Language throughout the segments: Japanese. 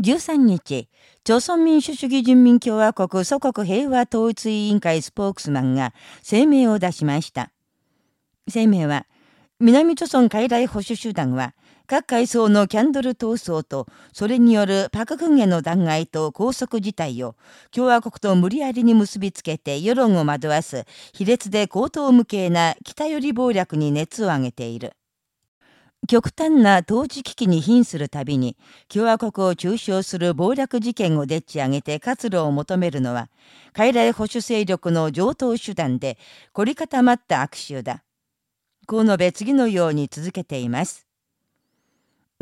13日、朝鮮民主主義人民共和国祖国平和統一委員会スポークスマンが声明を出しました。声明は、南朝鮮海来保守集団は、各階層のキャンドル闘争と、それによるパククンへの弾劾と拘束事態を、共和国と無理やりに結びつけて世論を惑わす、卑劣で高等無形な北寄り暴略に熱を上げている。極端な統治危機に瀕するたびに、共和国を中傷する暴略事件をでっち上げて活路を求めるのは、傀儡保守勢力の上等手段で、凝り固まった悪臭だ。こう述べ次のように続けています。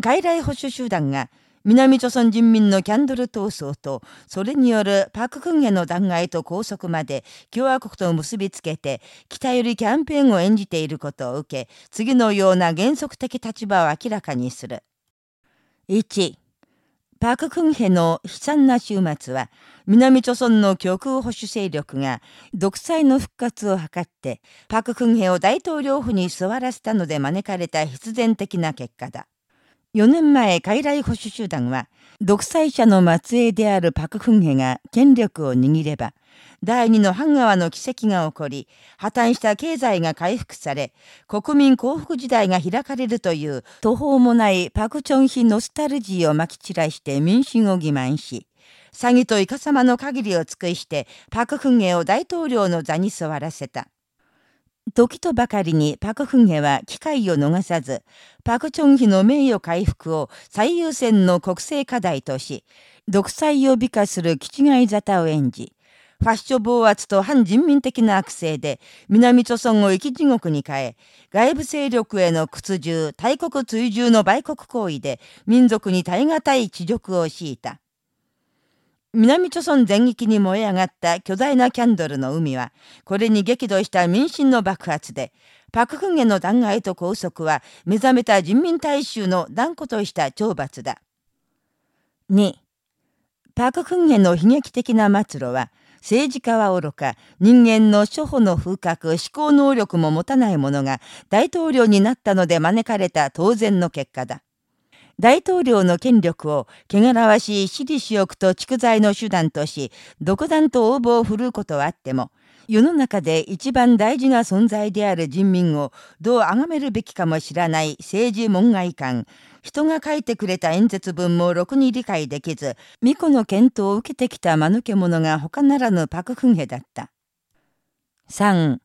傀儡保守集団が南朝鮮人民のキャンドル闘争と、それによるパククンへの弾劾と拘束まで共和国と結びつけて、北寄りキャンペーンを演じていることを受け、次のような原則的立場を明らかにする。1、パククンヘの悲惨な終末は、南朝鮮の極右保守勢力が独裁の復活を図って、パククンヘを大統領府に座らせたので招かれた必然的な結果だ。4年前、傀儡保守集団は、独裁者の末裔であるパクフンヘが権力を握れば、第二のハン川の奇跡が起こり、破綻した経済が回復され、国民幸福時代が開かれるという途方もないパクチョンヒノスタルジーをまき散らして民心を欺瞞し、詐欺とイカ様の限りを尽くしてパクフンヘを大統領の座に座らせた。時とばかりにパクフンヘは機会を逃さず、パクチョンヒの名誉回復を最優先の国政課題とし、独裁を美化する気違い沙汰を演じ、ファッション暴圧と反人民的な悪性で、南朝鮮を生き地獄に変え、外部勢力への屈辱、大国追従の売国行為で、民族に耐え難い地力を強いた。南朝鮮全域に燃え上がった巨大なキャンドルの海は、これに激怒した民心の爆発で、パククンへの弾劾と拘束は、目覚めた人民大衆の断固とした懲罰だ。2. パククンへの悲劇的な末路は、政治家は愚か、人間の初歩の風格、思考能力も持たない者が大統領になったので招かれた当然の結果だ。大統領の権力を汚らわしい私利私欲と蓄財の手段とし、独断と横暴を振るうことはあっても、世の中で一番大事な存在である人民をどう崇めるべきかも知らない政治門外観、人が書いてくれた演説文もろくに理解できず、巫女の検討を受けてきた間抜け者が他ならぬパクフンヘだった。3.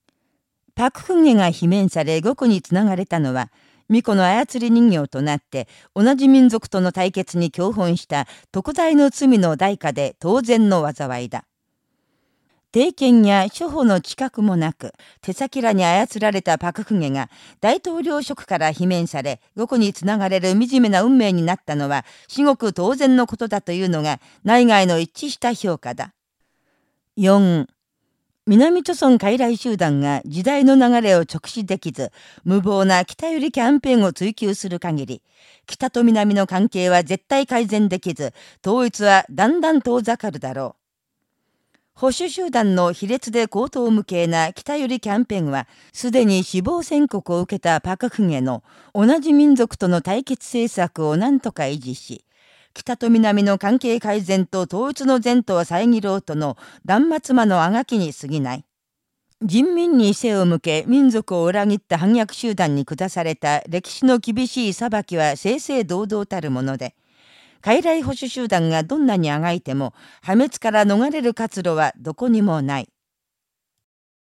パクフンヘが罷免され獄につながれたのは、巫女の操り人形となって同じ民族との対決に共本した特大の罪の代価で当然の災いだ。定権や処方の知覚もなく、手先らに操られたパククゲが大統領職から罷免され、どこにつながれる惨めな運命になったのは至極当然のことだというのが内外の一致した評価だ。4. 南朝鮮傀儡集団が時代の流れを直視できず、無謀な北寄りキャンペーンを追求する限り、北と南の関係は絶対改善できず、統一はだんだん遠ざかるだろう。保守集団の卑劣で高等無形な北寄りキャンペーンは、すでに死亡宣告を受けたパククゲの同じ民族との対決政策を何とか維持し、北と南の関係改善と統一の前途を遮ろうとの断末魔のあがきに過ぎない。人民に背を向け民族を裏切った反逆集団に下された歴史の厳しい裁きは正々堂々たるもので、傀儡保守集団がどんなにあがいても破滅から逃れる活路はどこにもない。